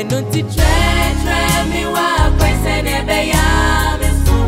ẹnu ti trẹtrẹ mi wá pẹsẹ n'ebe ya mi fún.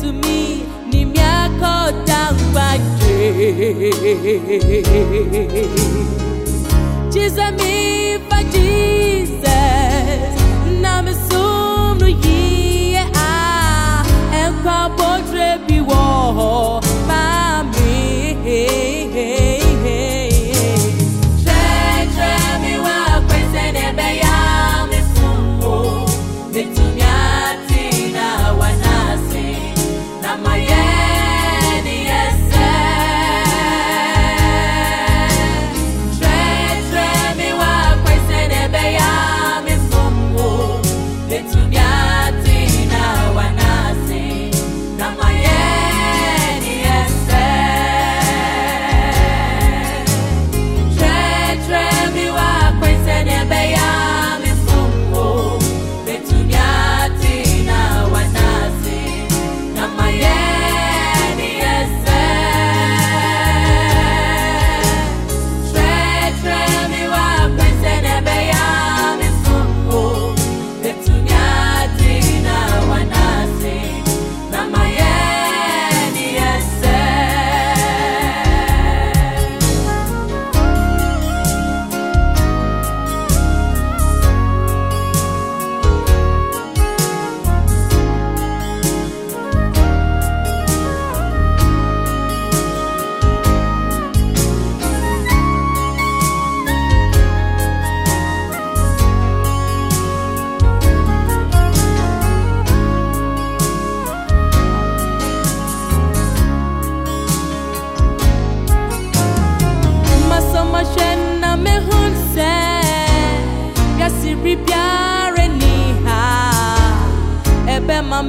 to me ni miaka utaupaje Jesus me for Jesus na mesumno ye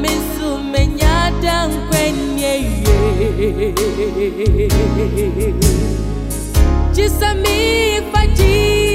mesu menyada nkwenye ye Jisami fajiye